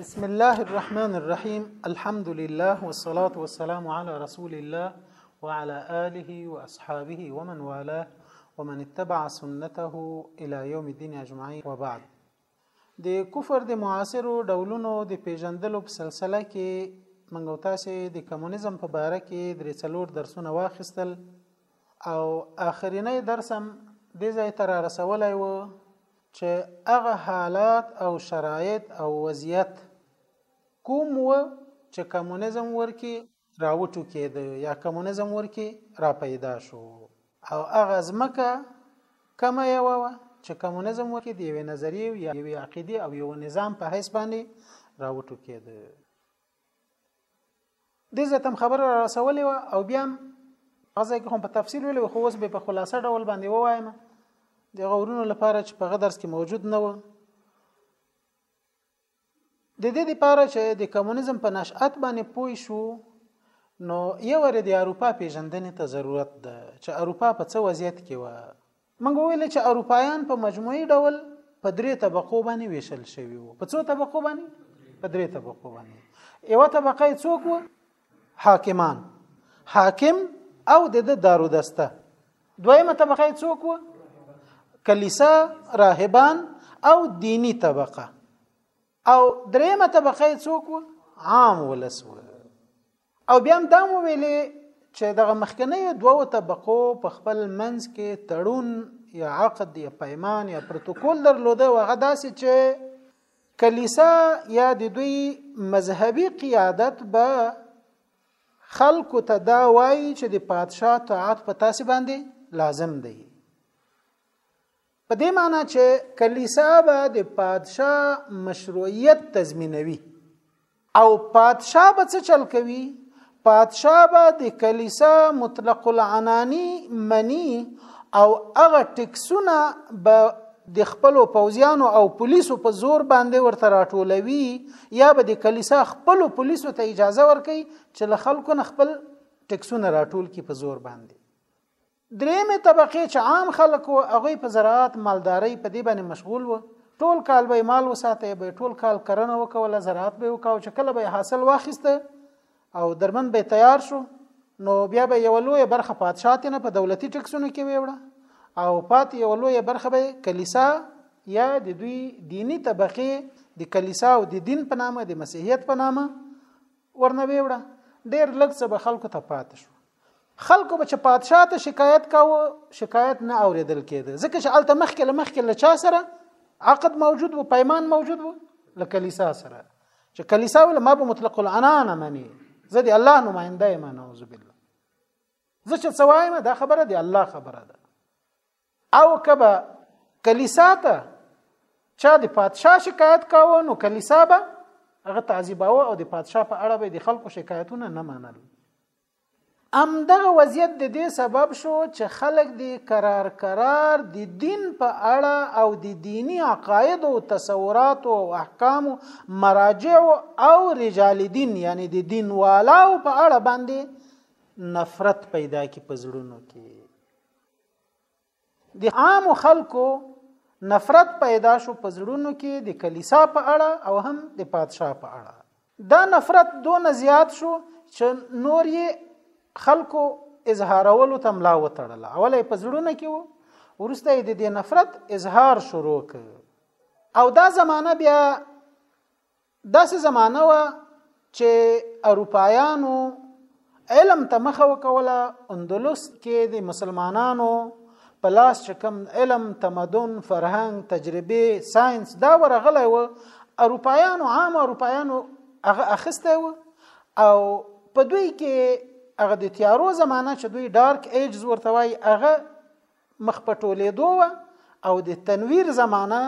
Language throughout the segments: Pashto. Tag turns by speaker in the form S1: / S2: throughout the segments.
S1: بسم الله الرحمن الرحيم الحمد لله والصلاة والسلام على رسول الله وعلى آله وأصحابه ومن والاه ومن اتبع سنته إلى يوم الدين أجمعين وبعد د کفر د معاصرو ډولونو د پیژندلو په سلسله کې منګو تاسو د کمونیزم په باره کې درې څلور درسونه واخیستل او اخرینی درس هم دې ځای ته را رسولی و چې هغه حالات او شرایط او وضعیت کوم و چې کمونیزم ورکی راوټو کېده یا کمونیزم ورکی را پیدا شو او هغه ځمکه کمه یو و چې کمونیزم ورکی د یوې نظریې یا یوې عقیدې او یو نظام په حیث باندې راوټو کېده دې ځکه هم خبره را رسولې و او بیا هم هغه ځای کې هم په تفصیل ویلو خو اوس به په خلاصه ډول باندې ووایم د غورونو لپاره چې په غدرس کې موجود نه و د دې لپاره چې د کمونیزم په نشأت باندې پوي شو نو یو ور د اروپا پیژندنې ته ضرورت ده چې اروپا په څه وضعیت کې و موږ وویل چې اروپایان په مجموعي ډول په درې طبقو باندې ویشل شوي وو په څو طبقو باندې په درې طبقو باندې یو طبقه څوک وو حاکمان حاکم او د دارو دسته دویمه طبقه څوک و کلیسا راهبان او دینی طبقه او دریمه طبقه څوک و عام ولس و او بیا هم دا مو ویلې چې دغه مخکنیو دوو طبقو په خپل منځ کې تړون یا عقد یا پیمان یا پروتوکول درلوده او هغه داسې چې کلیسا یا د دوی مذهبي قیادت به خلکو ته دا وایي چې د پادشاه طاعت په تاسو باندې لازم دی په دې معنی چې کلیسا به د پادشاه مشروعیت تضمینوي او پادشاه به څه چل کوي پادشاه به د کلیسا مطلق العنانی منی او هغه ټیکسونه به د خپل پوزیانو او پولیسو په زور باندې ورته راټولوي یا به د کلیسا خپل پولیسو ته اجازه ورکړي چې له خلکو نه خپل ټیکسونه راټول کړي په زور باندې درېمې طبقې چې عام خلک وو هغوی په زراعت مالدارۍ په دې باندې مشغول وو ټول کال به مال وساته به ټول کال کرنه وکوله زراعت به وکاو چې کله به حاصل واخیسته او درمن به تیار شو نو بیا به یو لوی برخه پادشاه نه په دولتي ټکسونو کې ویوړه او پات یو لوی برخه به کلیسا یا د دوی دینی طبقه د کلیسا او د دین په نامه د مسیحیت په نامه ورنه ویوړه ډیر لږ څه به خلکو ته پات شو خلکو به چې پادشاه ته شکایت کاوه شکایت نه اوریدل کېده ځکه چې الته مخکې له مخکې له چا سره عقد موجود و پیمان موجود و له کلیسا سره چې کلیسا ول ما به مطلق العنان مني زه دی الله نماینده یم نعوذ بالله زه چې سوایم دا خبره دی الله خبره ده او کبه کلیسا ته چا د پادشاه شکایت کاوه نو کلیسا به هغه تعذیباوه او د پادشاه په اړه به د خلکو شکایتونه نه منل ام دغه وضعیت د دې سبب شو چې خلک د قرار قرار د دین په اړه او د دینی عقاید او تصورات او احکام مراجع او رجال دین یعنی د دین والاو په اړه باندې نفرت پیدا کی پزړونو کې د عام خلکو نفرت پیدا شو په زړونو کې د کلیسا په اړه او هم د پادشاه په اړه دا نفرت دون زیات شو چې نور یې خلکو اظهارولو ته ملا وتړله اوله په زړونو کې وو ورسته د دې نفرت اظهار شروع ک او دا زمانہ بیا داسې زمانه وه چې اروپایانو علم ته مخه وکوله اندلس کې د مسلمانانو په لاس چې کوم علم تمدن فرهنګ تجربه ساينس دا ورغلی و اروپایانو عام اروپایانو هغه اخیسته و او په دوی کې هغه د تیارو زمانہ چې دوی ډارک ایجز ورته وای هغه مخ په ټولیدو وه او د تنویر زمانه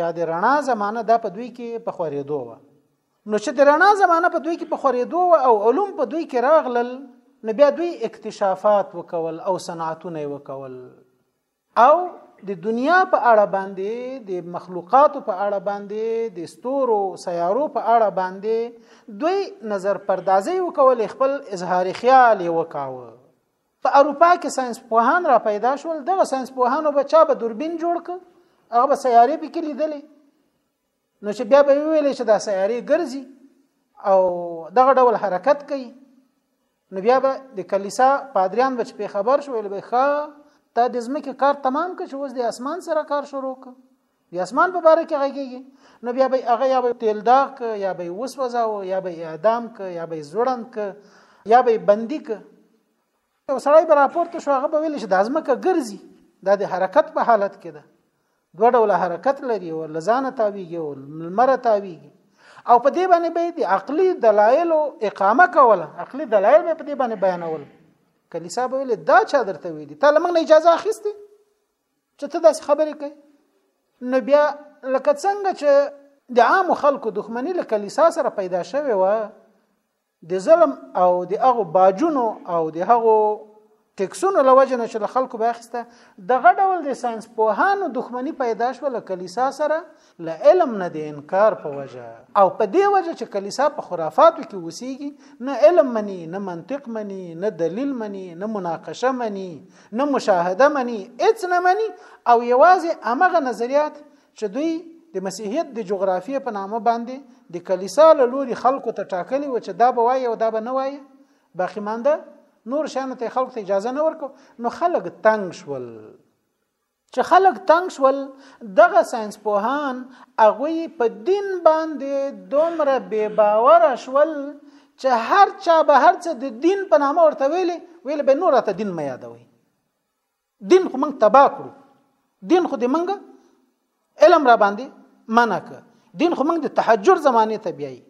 S1: یا د رڼا زمانه دا په دوی کې په خورېدو وه نو چې د رڼا زمانه په دوی کې په خورېدو او علوم په دوی کې راغلل نو بیا دوی اکتشافات وکول او صنعتونه وکول او د دنیا په اړه باندې د مخلوقاتو په اړه باندې د ستورو سیارو په اړه باندې دوی نظر پردازي وکول خپل اظهار خیال وکاوه په اروپا کې ساينس پوهان را پیدا شول دغه ساينس پوهانو به چا به دوربین جوړ ک هغه به سیارې پکې لیدلې نو چې بیا به ویل چې دا سیارې ګرځي او دغه ډول حرکت کوي نو بیا به د کلیسا پادریان به په خبر شو ویل به ښا ته د زمکه کار تمام کړ چې اوس د اسمان سره کار شروع کړ د اسمان په باره کې غږیږي نو بیا به هغه یا به تیل داغ ک یا به وسوځاو یا به اعدام ک یا به زړند ک یا به بندي ک یو سړی به راپورته شو هغه به ویل شي د ازمکه ګرځي دا د حرکت په حالت کې ده دوه ډول حرکت لري او لزانه تاویږي او لمر تاویږي او په دې باندې به د عقلي دلایل اقامه کوله عقلي دلایل به په دې باندې بیانول کلیسا به ویل دا چا درته ویلي ته لمنه اجازه اخیسته چې ته داسې خبرې کوي نو بیا لکه څنګه چې د عام خلکو دښمنی له کلیسا سره پیدا شوه و د ظلم او د هغه باجونو او د هغه ټیکسونو لوجه نه چې خلکو به اخیسته دغه ډول د ساينس پوهانو دښمنی پیدا شوه له کلیسا سره له علم نه د انکار په وجه او په دې وجه چې کلیسا په خرافاتو کې وسیږي نه علم مني نه منطق مني نه دلیل مني نه مناقشه مني نه مشاهده مني هیڅ نه مني او یوازې امغه نظریات چې دوی د مسیحیت د جغرافیې په نامه باندې د کلیسا له لوري خلکو ته ټاکلي و چې دا به وایي او دا به نه وایي باقي مانده نور شانو ته خلکو ته اجازه نه ورکو نو خلک تنگ شول چې خلک تنګ شول دغه ساينسپوهان هغوی په دین باندې دومره بې باوره شول چې هر چا به هر څه د دین په نامه ورته ویلي ویل به نور ته دین مې یادوي دین خو موږ تبا کړو دین خو د منګه علم را باندې منکه دین خو موږ د تحجر زمانه ته بیایي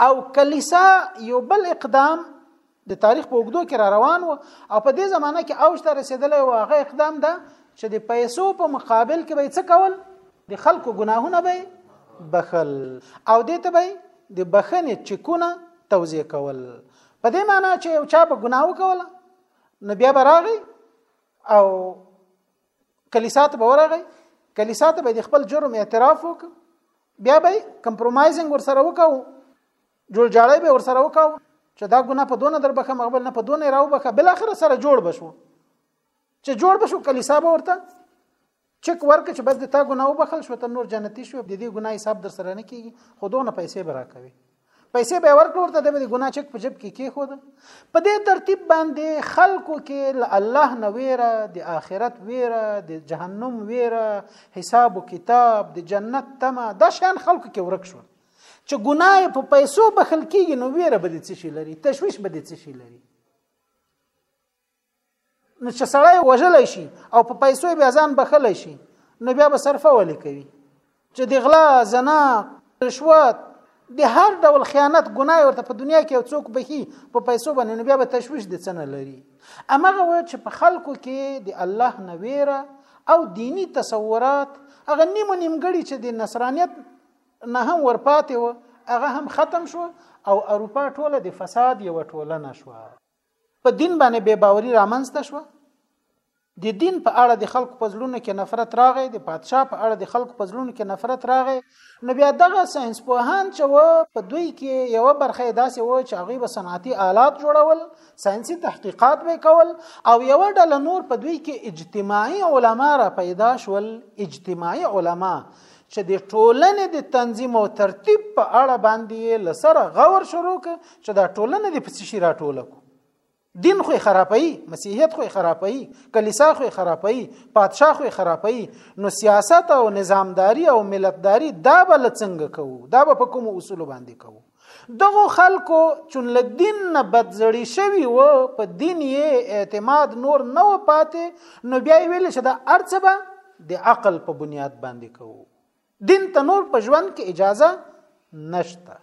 S1: او کلیسا یو بل اقدام د تاریخ په اوږدو کې را روان و او په دې زمانه کې اوج ته رسیدلی و هغه اقدام ده چې د پیسو په مقابل کې به څه کول د خلکو ګناهونه به بخل او دې ته به د بخنې چکونه توزیع کول په دې معنی چې یو چا به ګناه وکوله نو بیا به راغی او کلیسا ته ورغی کلیسا ته به د خپل جرم اعتراف وک بیا به کمپرمایزینګ ورسره وکاو جوړ جاړی به ورسره وکاو چې دا ګناه په دونه در بخه مغبل نه په دونه راو بخه بل اخر سره جوړ بشو چې جوړ بشو کلیسا به ورته چک ورک چې بس د تا ګناه وبخل شو ته نور جنتی شو د دې ګناه حساب در سره نه کیږي خودونه پیسې برا کوي پیسې به ورکړ ورته د ګناه چک په جب کې کې خو ده په دې ترتیب باندې خلکو کې الله نه ویره د آخرت ویره د جهنم ویره حساب او کتاب د جنت تمه د شان خلکو کې ورک شو چې ګناه په پیسو بخل کېږي نو ویره به دې څه شي لري تشويش به دې څه شي لري نو چې سړی وژل شي او په پیسو بیا ځان بخل شي نو بیا به صرفه ولې کوي چې د غلا زنا رشوت د هر ډول خیانت ګناه ورته په دنیا کې یو څوک بهي په پیسو باندې نو بیا به تشويش د څنګه لري امغه و چې په خلکو کې د الله نویره او دینی تصورات هغه نیم نیمګړي چې د نصرانیت نه هم ورپاتې و هغه هم ختم شو او اروپا ټوله د فساد یو ټولنه شو په دین باندې بې باوري رامنځته شوه د دین په اړه د خلکو په زړونو کې نفرت راغی د پادشاه په اړه د خلکو په زړونو کې نفرت راغی نو بیا دغه ساينس پوهان چې و په دوی کې یو برخه داسې و چې هغه به صنعتي آلات جوړول ساينسي تحقیقات به کول او یو ډله نور په دوی کې اجتماعي علما را پیدا شول اجتماعي علما چې د ټولنې د تنظیم او ترتیب په اړه باندې لسره غور شروع ک چې دا ټولنه دې په څه شي راټوله کو دین خو خرابوي مسیحیت خو خرابوي کلیسا خو خرابوي پادشاه خو خرابوي نو سیاست او نظامداری او ملتداری دا بل څنګه کوو دا به په کوم اصول باندې کوو دغه خلکو چون لدین نه بدزړی شوی و په دین یې اعتماد نور نه و پاتې نو بیا ویل چې دا ارڅ به د عقل په بنیاد باندې کوو دین ته نور په ژوند کې اجازه نشته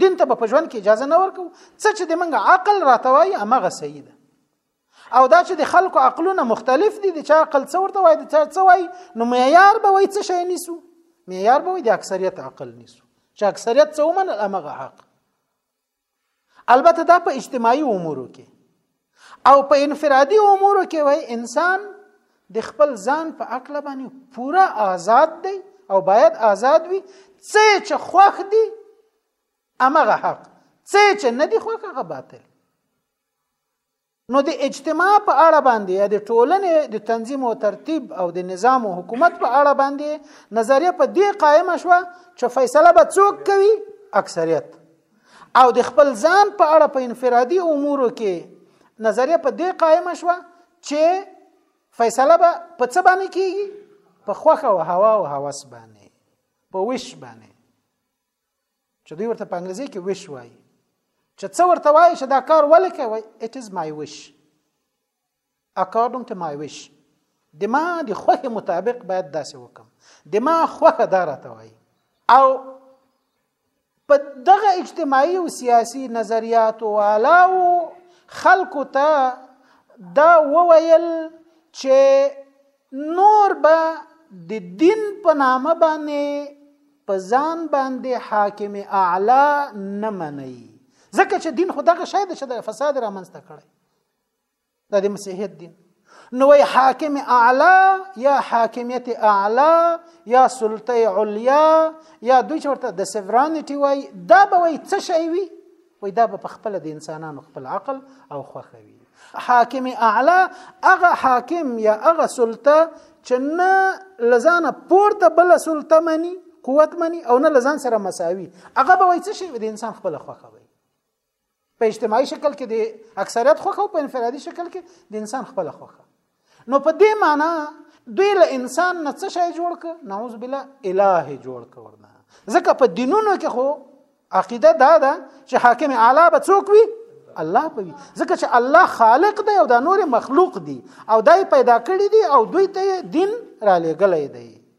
S1: دین ته په ژوند کې اجازه نه ورکو څه چې د منګه عقل راته وایي امغه صحیح ده او دا چې د خلکو عقلونه مختلف دي د چا عقل څه ورته وایي د چا څه وایي نو معیار به وایي څه شي نیسو معیار به وایي د اکثریت عقل نیسو چې اکثریت څه ومنل امغه حق البته دا په اجتماعي امورو کې او په انفرادي امورو کې وای انسان د خپل ځان په اکړه باندې پوره آزاد دی او باید آزاد وي څه چې خوښ دی امغه حق څه چې نه دی خوښ هغه باطل نو د اجتماع په اړه باندې یا د ټولنې د تنظیم او ترتیب او د نظام او حکومت په اړه باندې نظریه په دې قائمه شوه چې فیصله به څوک کوي اکثریت او د خپل ځان په اړه په انفرادي امورو کې نظریه په دې قائمه شوه چې فیصله به په څه باندې کیږي په خوخه او هوا او هوس باندې په وش باندې چې دوی ورته په انګلیزي کې ویش وایي چې څه ورته وایي چې دا کار ولې کوي it is my wish according to my wish د ما د خوښې مطابق باید داسې وکم د ما خوښه دا راته وایي او په دغه اجتماعي او سیاسي نظریاتو والاو خلکو ته دا وویل چې نور به د دین په نامه باندې په ځان باندې حاکم اعلی نه مني ځکه چې دین خو دغه شی دی چې د فساد رامنځته کړی دا د مسیحیت دین نو وی حاکم اعلی یا حاکمیت اعلی یا سلطه علیا یا دوی چورته د سیورانیټي وای دا به وای څه شی وي وای دا به په خپل د انسانانو خپل عقل او خوخه وي حاکم اعلی هغه حاکم یا هغه سلطه چې نه لزانه پورته بل سلطه مني قوت مني او نه لزان سره مساوي هغه به وای څه شي د انسان خپل خوخه وي په اجتماعي شکل کې د اکثریت خوخه او په انفرادي شکل کې د انسان خپل خوخه نو په دې معنی دوی له انسان نه څه شی جوړ ک نعوذ بالله الہ جوړ ک ورنه ځکه په دینونو کې خو عقیده دا ده چې حاکم اعلی به څوک وي الله په وي ځکه چې الله خالق دی او دا نور مخلوق دی او دای پیدا کړی دی او دوی ته دین را لېګلې دی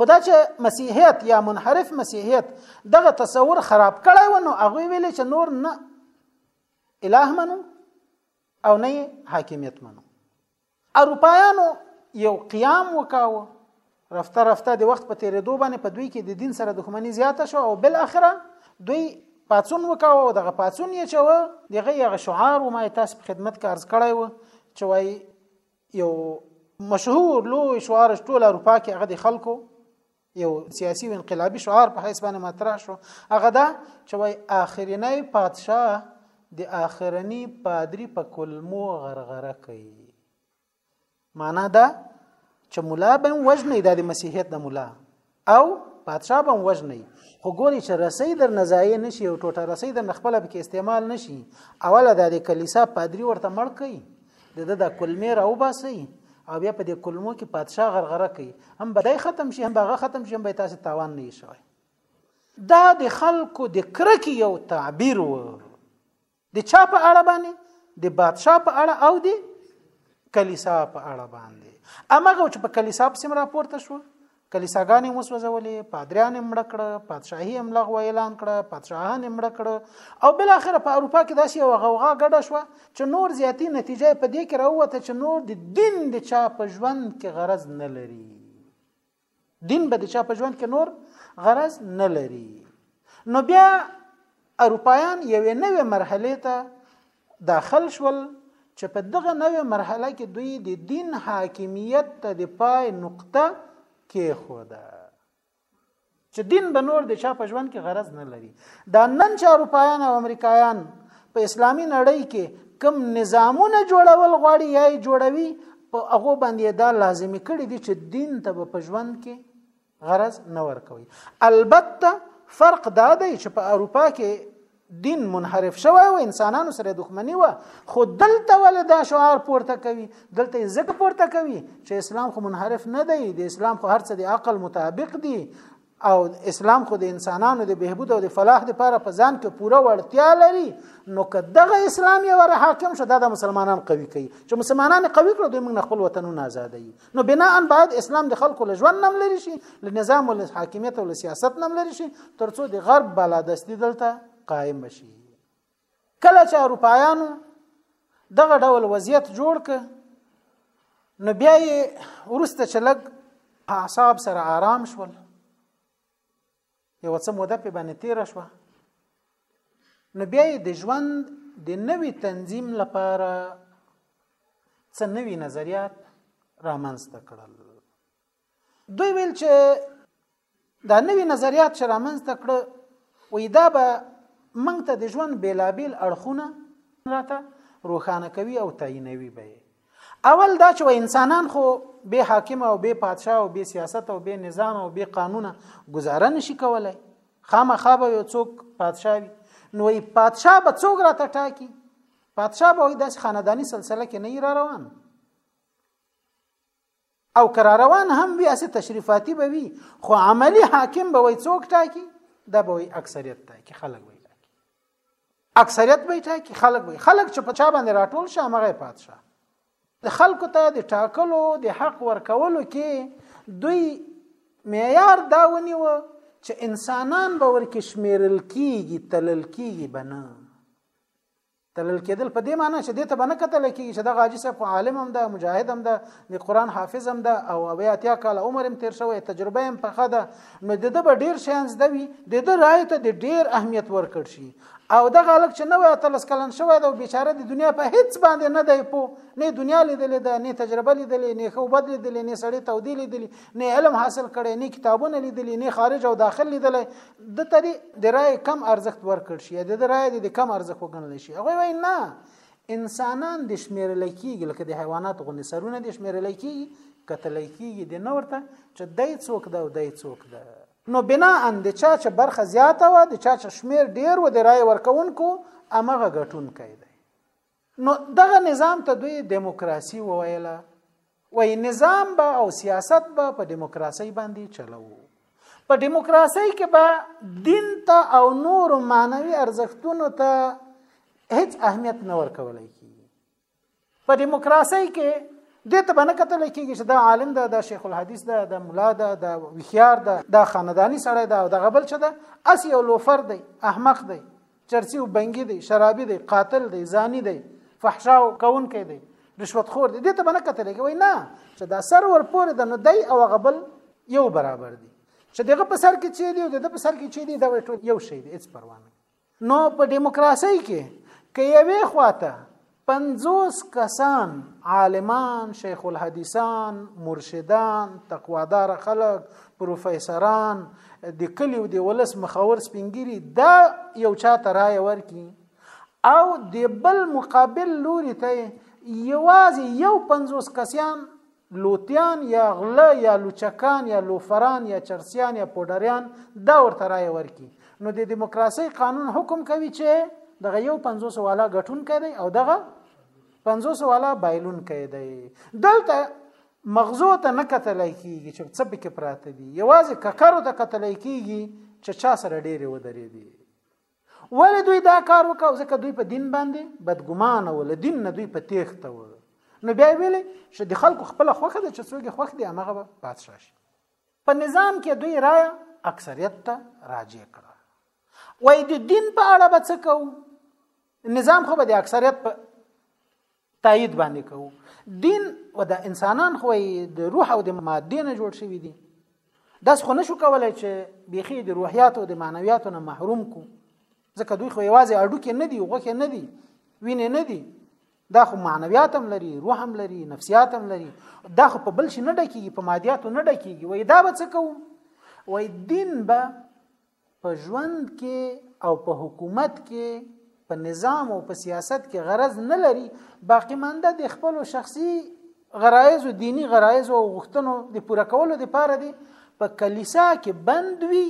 S1: خدا چې مسیحیت یا منحرف مسیحیت دغه تصور خراب کړی و نو هغه ویل چې نور نه الٰه منو او نه حاکمیت منو اروپایانو یو قیام وکاوه رفته رفته د وخت په تیرېدو باندې په دوی کې د دین سره دښمنی زیاته شو او بل اخره دوی پاتون وکاوه او دغه پاتون یې چوه دغه یغه شعار و ما تاسو په خدمت کې عرض کړی و چې وای یو مشهور لوی شعار ټول اروپا کې هغه د خلکو یو سیاسي او انقلابي شعار په حساب باندې مطرح شو هغه دا چې وای اخرینی پادشاه د اخرنی پادری په کلمو غرغره کوي معنا دا چې مولا به وجنې د مسیحیت د مولا او پادشاه به وژني خو ګوري چې رسۍ در نزایې نشي او ټوټه رسۍ در خپل پکې استعمال نشي اوله د دې کلیسا پادری ورته مړ کوي د د کلمې راو باسي او بیا په دې کلمو کې پادشاه غرغره کوي هم بدای ختم شي هم باغه ختم شي هم به تاسو تاوان نه شي دا د خلکو د کرکې یو تعبیر و د چا په اړه باندې د بادشاه په اړه او د کلیسا په اړه باندې امغه چې په کلیسا په سم راپورته شو کلیساګانې مو سوځولې پادریان یې مړ کړه پادشاهي یې لغوه اعلان کړه پادشاهان یې مړ کړه او بل اخر په اروپا کې داسې یو غوغا ګډه شو چې نور زیاتی نتیجه په دې کې راوته چې نور د دین د چا په ژوند کې غرض نه لري دین به د چا په ژوند کې نور غرض نه لري نو بیا اروپایان یوې نوې مرحله ته داخل شول چې په دغه نوې مرحله کې دوی د دین حاکمیت ته د پای نقطه کې خوده چې دین به نور د چا په ژوند کې غرض نه لري دا نن چې اروپایان او امریکایان په اسلامی نړۍ کې کم نظامونه جوړول غواړي یا جوړوي په هغه باندې دا لازمي کړی دي چې دین ته په ژوند کې غرض نه ورکوي البته فرق دا دی چې په اروپا کې دین منحرف شوی و انسانانو سره دښمنی و خو دلته ول دا شعار پورته کوي دلته زګ پورته کوي چې اسلام خو منحرف نه دی د اسلام خو هرڅه د عقل مطابق دی او اسلام خو د انسانانو د بهبود او د فلاح لپاره په ځان کې پوره وړتیا لري نو که دغه اسلام یې ور حاکم شو دا د مسلمانان قوي کوي چې مسلمانان قوي کړو دوی موږ خپل وطنونه آزادوي نو بنا ان باید اسلام د خلکو له ژوند نم لري شي له نظام او له حاکمیت او له سیاست نم لري شي ترڅو د غرب بالادستی دلته قائم شي کله چې اروپایانو دغه ډول وضعیت جوړ ک نو بیا یې ورسته چلګ اعصاب سره آرام شول یو څه موده په باندې تیر شو نو بیا د ژوند د نوي تنظیم لپاره څه نوي نظریات رامنځته کړل دوی ویل چې دا نوی نظریات چې رامنځته کړ وې دا به موږ ته د ژوند بیلابیل اړخونه راته روښانه کوي او تعینوي به اول دا چې انسانان خو به حاکم او به پادشاه او به سیاست او به نظام او به قانون گزاره نشي کولای خامخا به یو څوک پادشاه وي نو ای پادشاه به څوک راته ټاکي پادشاه به داس خاندانی سلسله کې نه را روان او که را روان هم وي هسې تشریفاتي به وي خو عملي حاکم به وي څوک ټاکي دا به وي اکثریت ټاکي خلک به ټاکي اکثریت به ټاکي خلک به خلک چې په چا باندې راټول شه هغه پاتشه د خلکو ته د ټاکلو د حق ورکولو کې دوی معیار دا ونیو چې انسانان به ورکه شمیرل کیږي تلل کیږي بنه تلل کېدل په دې معنی چې دې ته به نه کتل کېږي چې دغه حاجي صاحب خو عالم هم ده مجاهد هم ده د قرآن حافظ هم ده او اویا اتیا کاله عمر هم تېر شوی تجربه یې هم پخه ده نو د ده به ډېر شیان زده وي د ده رایې ته د ډېر اهمیت ورکړ شي او دغه هلک چې نوی اتلس کلن شوی دی او بیچاره د دنیا په هیڅ باندې نه دی پوه نه دنیا لیدلې ده نه تجربه لیدلې نه ښه بد لیدلې نه سړی تودې لیدلې نه علم حاصل کړی نه کتابونه لیدلې نه خارج او داخل لیدلې د تری د رای کم ارزښت ورکړ شي د رای د کم ارزښت وګڼل شي هغه وای نه انسانان د شمیرل کیږي لکه د حیوانات غونې سرونه د شمیرل کیږي کتل کیږي د نورته چې دای څوک دا او دای څوک دا نو بنا ان د چا چې برخه زیاته و د چا چې شمیر ډیر و د رای ورکونکو امغه غټون کوي نو دغه نظام ته دوی دیموکراسي وویله وای نظام به او سیاست به په دیموکراسي باندې چلوو په دیموکراسي کې به دین ته او نور معنوي ارزښتونو ته هیڅ اهمیت نه ورکولای کی په دیموکراسي کې دې ته باندې کتل کېږي چې دا عالم ده دا شیخ الحدیث ده دا مولا ده دا وخيار ده دا خاندانی سړی ده او دا غبل چه ده اس یو لوفر دی احمق دی چرسی او بنګي دی شرابي دی قاتل دی زانی دی فحشا کون کې دی رشوت خور دی دې ته باندې کتل کې وای نه چې دا سر ور پورې د نو دی او غبل یو برابر دی چې دغه په سر کې چي دی او دغه په سر کې چي دی دا ټول یو شی دی هیڅ پروا نه نو په دیموکراسي کې کې یوې خواته پنځوس کسان عالمان شیخ الحدیثان مرشدان تقوادار خلک پروفیسوران د کلیو د ولس مخاور سپینګری دا یو چا ترای ورکی او د بل مقابل لوري ته یوازې یو پنځوس کسان لوتیان یا غله یا لوچکان یا لوفران یا چرسیان یا پوډریان دا ورته رای ورکی نو د دیموکراسي قانون حکم کوي چې دغه یو 500 والا غټون کړي او دغه 500 والا بایلون کړي دلته مغزو ته نه کتل کیږي چې څه پکې پراته دي یوازې ککرو ته کتل کیږي چې چا سره ډېرې ودرې دي ولې دوی دا کار وکاو ځکه دوی په دین باندې بدګمانه و له دین نه دوی په تیښته و نو بیا ویلې چې د خلکو خپل خوخه ده چې څوګ خوخ دي هغه به بادشاہ شي په نظام کې دوی رائے اکثریت ته راجع کړه وای د دین په اړه به څه کوو نظام خو به د اکثریت په تایید باندې کوو دین و د انسانان خو د روح او د ماده نه جوړ شوی دی داس خو نشو کولای چې بیخي د روحیات او د معنویات نه محروم کو ځکه دوی خو یوازې اډو کې نه دی غوخه نه دی وینې نه دی دا خو معنویات هم لري روح هم لري نفسیات هم لري دا خو په بل شي نه ډکیږي په مادیاتو نه ډکیږي وای دا به څه کوو وای دین به په ژوند کې او په حکومت کې په نظام او په سیاست کې غرض نه لري باقی مانده د خپل شخصي غرایز او دینی غرایز او غوښتنو د پوره کولو لپاره دی په کلیسا کې بند وي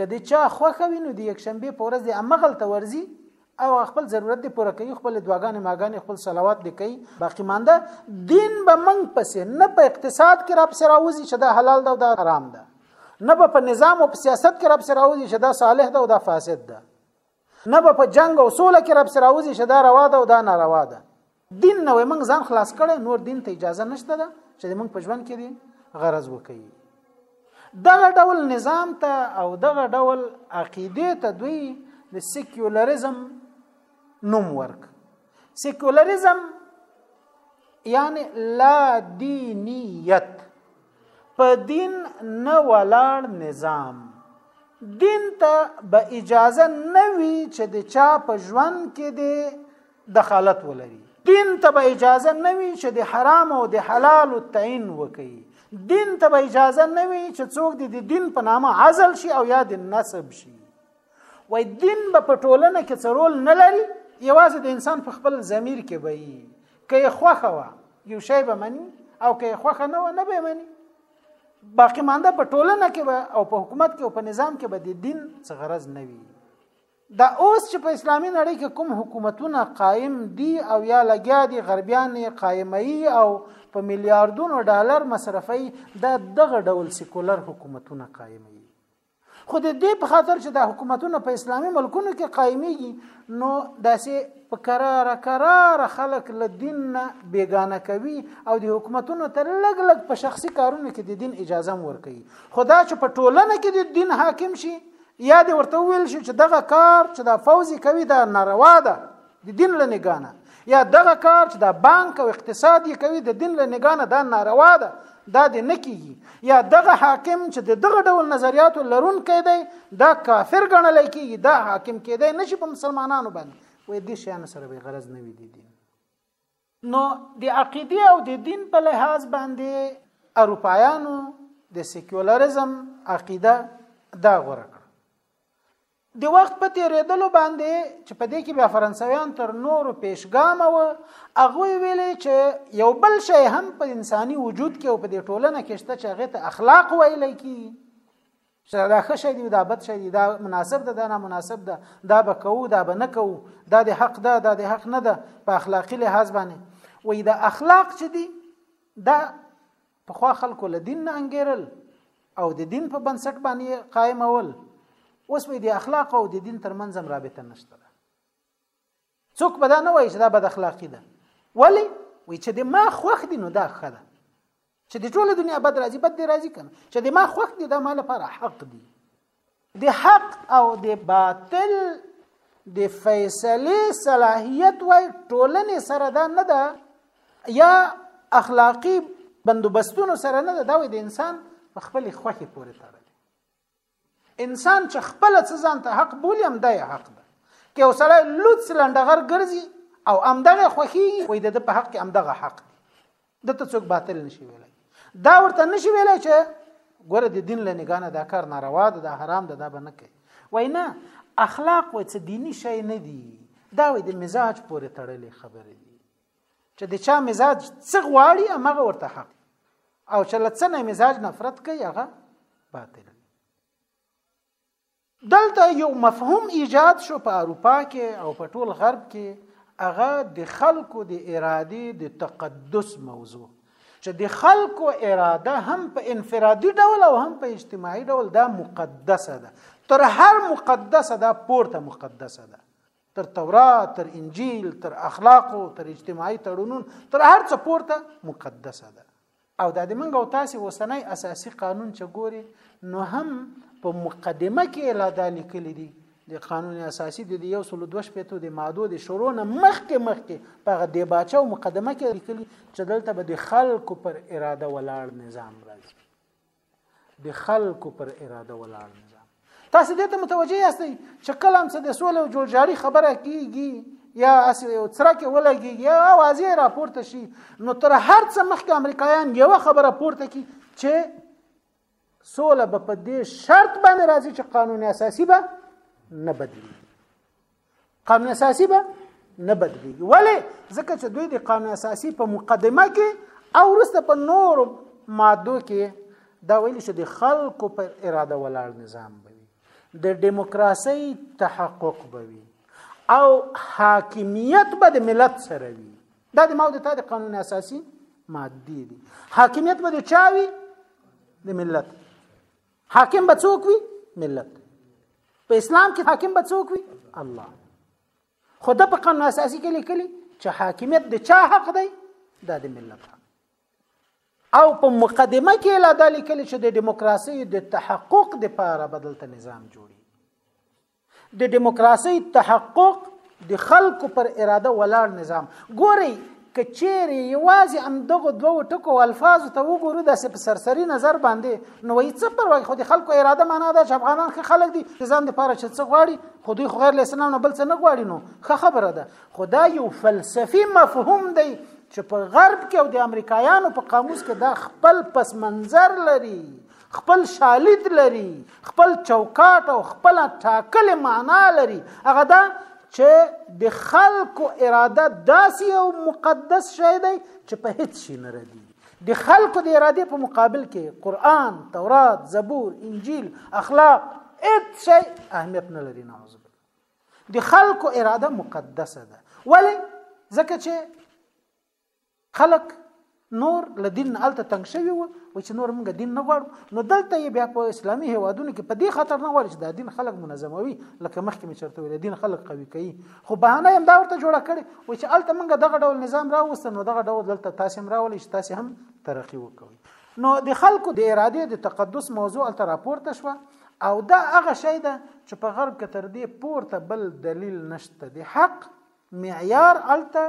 S1: کله چا خوخه وینو د یک شنبه په ورځ د امغل تورزي او خپل ضرورت دی پوره کوي خپل دعاګانې ماګانې خپل صلوات دی کوي باقی مانده دین به منګ پسې نه په اقتصاد کې را پسې راوځي چې دا حلال ده او دا حرام ده نه به په نظام او په سیاست کې را پسې راوځي چې دا صالح ده او دا فاسد ده نه به په جنگ او سوله کې را پسې راوځي چې دا روا ده او دا ناروا ده دین نو موږ ځان خلاص کړي نور دین ته اجازه نشته ده چې موږ په ژوند کې دی غرض وکړي دغه ډول نظام ته او دغه ډول عقیده ته دوی د سیکولریزم نوم ورک سیکولریزم یعنی لا دینیت په دین نه ولاړ نظام دین ته به اجازه نه وي چې د چا په ژوند کې دی دخالت ولري دین ته به اجازه نه وي چې د حرام او د حلال تعین وکړي دین ته به اجازه نه وي چې څوک د دین په نامه عزل شي او یا د نسب شي وای دین به په ټولنه کې څه رول نه لري یوازې د انسان په خپل ضمیر کې به وي که خوخه وه یو شی به مني او که خوخه نه و نه به مني باقی مانده په ټولنه کې به او په حکومت کې او په نظام کې به د دین څه غرض نه وي دا اوس چې په اسلامي نړۍ کې کوم حکومتونه قائم دي او یا لګیا دي غربیان یې قائمي او په میلیارډونو ډالر مصرفي دا دغه ډول سیکولر حکومتونه قائمي خو د دې په خاطر چې دا حکومتونه په اسلامي ملکونو کې قائميږي نو داسې په قرار قرار خلک له دین نه بیگانه کوي او د حکومتونو تر لګ لګ په شخصي کارونو کې د دین اجازه ور کوي خدا چې په ټولنه کې د دین حاکم شي یا دې ورته ویل شي چې دغه کار چې دا فوزي کوي دا ناروا ده د دین له نگانه یا دغه کار چې دا بانک او اقتصاد یې کوي د دین له نگانه دا ناروا ده دا دې نه کیږي یا دغه حاکم چې د دغه ډول نظریاتو لرونکی دی دا کافر ګڼل کیږي دا حاکم کېدی نشي په مسلمانانو باندې وې دې شان سره به غرض نه وي دي نو د عقیدی او د دین په لحاظ باندې اروپایانو د سیکولریزم عقیده دا غوره کړ د وخت په تیریدلو باندې چې په دې کې بیا فرانسویان تر نورو پیشګام و هغه ویلې چې یو بل شی هم په انساني وجود کې او په دې ټولنه کې شته چې هغه ته اخلاق ویل کی چې دا ښه شی دی دا بد شی دی دا مناسب ده دا نامناسب ده دا به کوو دا به نه کوو دا د حق ده دا د حق نه ده په اخلاقي لحاظ باندې وې دا اخلاق چې دی دا په خوا خلکو له دین نه انګیرل او د دین په بنسټ باندې قائم اول اوس به د اخلاق او د دین ترمنځ رابطه نشته څوک به دا نه وایي چې دا بد اخلاقی ده ولی وی چې د ما خوښ دي نو دا ښه ده چې د ټوله دنیا بد راځي بد دی راځي کنه چې د ما خوښ دي دا ما لپاره حق دي د حق او د باطل د فیصله صلاحیت وای ټولنې سره دا نه ده یا اخلاقی بندوبستونو سره نه ده دا وای د انسان په خپل خوخي پورې تړل انسان چې خپل څه ځان ته حق بولي هم دا یې حق ده که یو سړی لوڅ لنډغر ګرځي او امدغه خوخیږي وای د په حق کې امدغه حق دی د ته څوک باطل نشي ویلای دا ورته نشي ویلای چې ګوره د دین له نگانه دا کار ناروا ده دا حرام ده دا به نه کوي وای نه اخلاق وای څه دینی شی نه دی دا وای د مزاج پورې تړلې خبره دي چې د چا مزاج څه غواړي هغه ورته حق او چې له څه نه مزاج نفرت کوي هغه باطل دلته یو مفهوم ایجاد شو په اروپا کې او په ټول غرب کې هغه د خلکو د ارادي د تقدس موضوع چې د خلکو اراده هم په انفرادي ډول او هم په اجتماعي ډول دا مقدسه ده تر هر مقدسه دا پورته مقدسه ده تر تورات تر انجیل تر اخلاقو تر اجتماعي تړونون تر هر څه پورته مقدسه ده او دا د منګ او تاسو وسنۍ اساسي قانون چې ګوري نو هم په مقدمه کې لا دا لیکل دي د قانون اساسي د یو سل دوش پېتو د مادو د شروع نه مخکې مخکې په د باچا او مقدمه کې لیکلي چې دلته به د خلکو پر اراده ولاړ نظام راځي د خلکو پر اراده ولاړ نظام تاسو دې ته متوجه یاست چې کله هم څه د سولې او جوړجاړي خبره کیږي یا اسی یو څرکه ولګي یا اوازې راپورته شي نو تر هر څه مخکې امریکایان یو خبره پورته کی چې سوله به په دې شرط باندې راځي چې قانون اساسي به نه بدلی قانون اساسي به نه بدلیږي ولی ځکه چې دوی د قانون اساسي په مقدمه کې او وروسته په نور مادو کې دا ویل شو د خلکو پر اراده ولاړ نظام به وي د دیموکراسي تحقق به وي او حاکمیت به د ملت سره وي دا د ماده ته د قانون اساسي مادي دي حاکمیت به د چاوي د ملت حاکم به څوک وي ملت په اسلام کې حاکم به څوک وي الله خو د په قانون اساسي کې لیکلي چې حاکمیت د چا حق دی دا د ملت حق او په مقدمه کې لا د لیکلي چې د دیموکراسي د تحقق د پاره بدلته نظام جوړي د دیموکراسي تحقق د خلکو پر اراده ولاړ نظام ګوري کچېری یوازې هم دغه دوه ټکو الفاظ ته وګورو د سپ سرسری نظر باندې نو وایي څه پر وای خو د خلکو اراده معنا ده چې افغانان ښه خلک دي ځان د پاره چې څه غواړي خو دوی خو غیر له اسلام نه بل څه نه غواړي نو ښه خبره ده خدا یو فلسفي مفهوم دی چې په غرب کې او د امریکایانو په قاموس کې دا خپل پس منظر لري خپل شالید لري خپل چوکاټ او خپل ټاکل معنا لري هغه دا چې د خلکو اراده داسې یو مقدس شی دی چې په هیڅ شي نه ردي د خلکو د ارادې په مقابل کې قران تورات زبور انجیل اخلاق هیڅ شی اهمیت نه لري نعوذ د خلکو اراده مقدسه ده ولی ځکه چې خلک نور له دین نه الته تنګ شوی وو و چې نور موږ دین نه غواړو نو دلته یې بیا په اسلامي هیوادونو کې په دې خاطر نه غواړي چې دا دین خلک منظموي لکه مخکې مې چرته ویل دین خلک قوي کوي خو بهانه هم دا ورته جوړه کړي و چې الته موږ دغه ډول نظام راوست نو دغه ډول دلته تاسو هم راولي چې تاسو هم ترقی وکوي نو د خلکو د اراده د تقدس موضوع الته راپورته شوه او دا هغه شی ده چې په غرب کې تر دې پورته بل دلیل نشته د حق معیار الته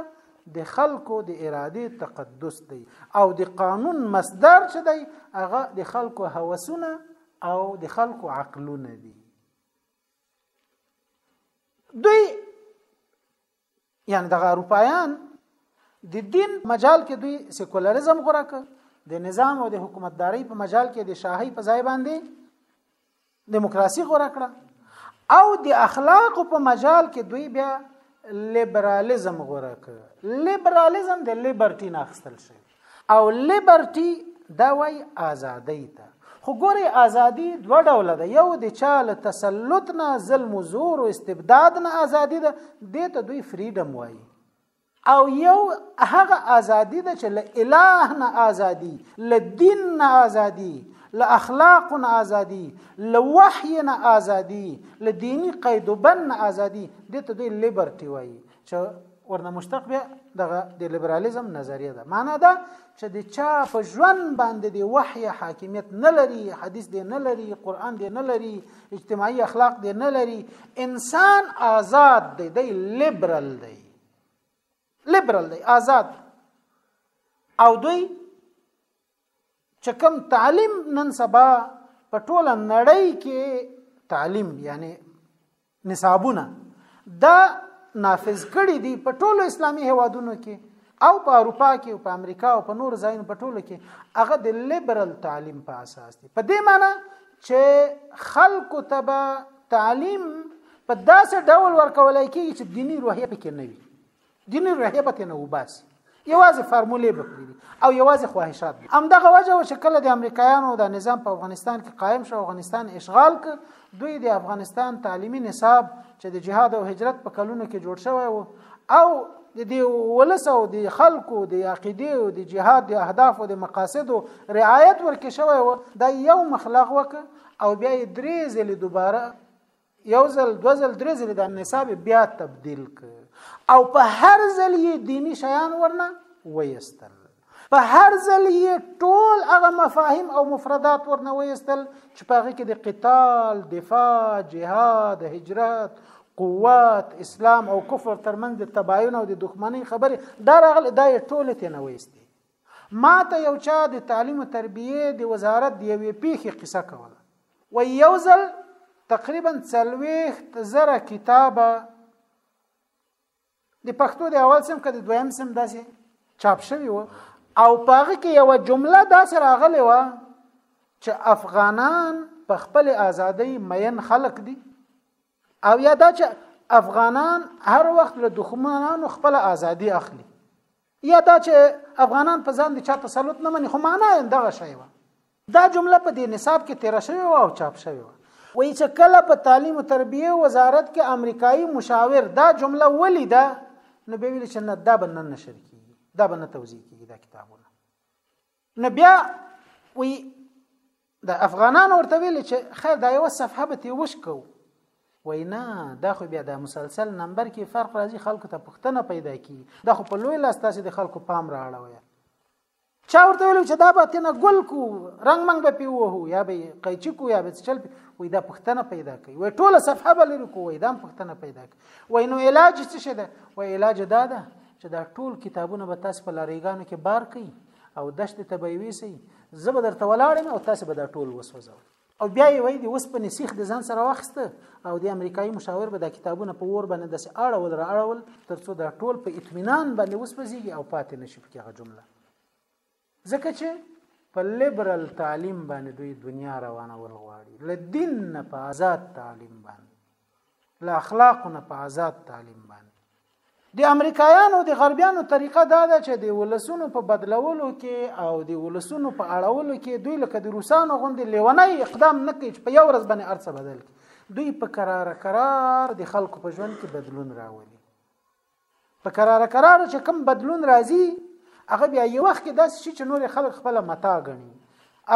S1: د خلکو د اراده تقدس دی او د قانون مصدر چې دی هغه د خلکو هوسونه او د خلکو عقلونه دي دوی یعنی دغه اروپایان د دین مجال کې دوی سیکولریزم غوړه کړ د نظام او د حکومتدارۍ په مجال کې د شاهي په ځای باندې دیموکراسي غوړه کړه او د اخلاق په مجال کې دوی بیا لیبرالیزم غوړه کړ لیبرالیزم د لیبرټی نه اخستل شوی او لیبرټی دا وای ازادۍ ته خو ګوري ازادي دوه ډوله ده یو د چا له تسلط نه ظلم و زور او استبداد نه ازادي ده دې ته دوی فریډم وایي او یو هغه ازادي ده چې له اله نه ازادي له دین نه ازادي له اخلاق نه ازادي له وحی نه ازادي له دینی قید وبند نه ازادي دته دوی لیبرټي وایي چې ورنه مشتق بیا دغه د لیبرالیزم نظریه ده معنا دا چې د چا په ژوند باندې د وحی حاکمیت نه لري حدیث دی نه لري قران دی نه لري اجتماعي اخلاق دی نه لري انسان آزاد دی دی لیبرال دی لیبرال دی آزاد او دوی چې کوم تعلیم نن سبا په ټوله نړۍ کې تعلیم یعنی نصابونه دا نافذ کړي دي په ټولو اسلامي هوادونو کې او په اروپا کې او په امریکا او په نور ځایونو په ټولو کې هغه د لیبرال تعلیم په اساس دي په دې معنی چې خلکو ته به تعلیم په داسې ډول ورکولای کېږي چې دینی روحیه پکې نه وي دینی روحیه به تنه وباسي یوازې فارمولې به کړی او یوازې خواهشات به هم دغه وجه چې کله د امریکایانو د نظام په افغانستان کې قائم شو افغانستان اشغال ک دوی د افغانستان تعلیمي نصاب چې د جهاد او هجرت په کلونو کې جوړ شوی وو او د دې ولس او د خلکو د عقیده او د جهاد د اهداف او د مقاصد رعایت ورکې شوی و دا یو مخلغ وک او بیا یې درې ځل دوباره یو ځل دو ځل درې ځل د نصاب بیا تبدیل ک او په هر ځل یې دینی شیان ورنه ویستل په هر ځل یې ټول هغه مفاهیم او مفردات ورنه ویستل چې په هغه کې د قتال، دفاع، جهاد، هجرت، قوت، اسلام او کفر ترمنځ د تباین او د دښمنۍ خبرې دا راغلي دا یې ټول ته نه ویستي ما ته یو چا د تعلیم او تربیه د وزارت د یوې پیښې قصه کوله و یو ځل تقریبا څلوېښت زره کتابه د پښتو د اول سم کده دویم سم داسې چاپ شوی و او پاغه کې یو جمله داسې راغلی و چې افغانان په خپل ازادۍ مین خلق دي او یا دا چې افغانان هر وخت له دښمنانو خپل ازادي اخلي یا دا چې افغانان په ځان د چا تسلط نه مني خو معنا یې دغه شی و دا جمله په دې نصاب کې تیر شوی او چاپ شوی و وایي چې کله په تعلیم او تربیه وزارت کې امریکایي مشاور دا جمله ولیده نو به ویل چې نه دا به نن نشر کیږي دا به نه توضیح کیږي دا کتابونه نو بیا وی د افغانانو ورته ویل چې خیر دا یو صفحه به تی وشکو وینا دا خو بیا د مسلسل نمبر کې فرق راځي خلکو ته پښتنه پیدا کی دا خو په لوی لاس تاسو د خلکو پام راړوي چا ورته ویل چې دا به تنه ګل کو رنگ منګ به پیوه یا به قیچی کو یا به چل وي دا پښتنه پیدا کوي وي ټوله صفحه بل کو وي دا پښتنه پیدا کوي وي نو علاج څه شه ده وي علاج دا ده چې دا ټول کتابونه به تاسو په لارېګانو کې بار کړئ او دشت ته به ویسي زه به درته ولاړم او تاسو به دا ټول وسوځو او بیا یې وای د وسپنې سیخ د ځان سره واخیسته او د امریکایي مشاور به دا کتابونه په ور باندې داسې اړول را اړول ترڅو دا ټول په اطمینان باندې وسوځيږي او پاتې نشي پکې هغه جمله ځکه چې په لیبرال تعلیم باندې دوی دنیا روانه ول غواړي له دین نه په آزاد تعلیم باندې له اخلاقو نه په آزاد تعلیم باندې د امریکایانو د غربیانو طریقه دا ده چې د ولسونو په بدلولو کې او د ولسونو په اړولو کې دوی لکه د روسانو غوندې لیونی اقدام نه کوي چې په یو ورځ باندې ارڅه بدل کړي دوی په قرار قرار د خلکو په ژوند کې بدلون راولي په قرار قرار چې کم بدلون راځي هغه بیا یو وخت کې داسې شي چې نور خلک خپل متا غني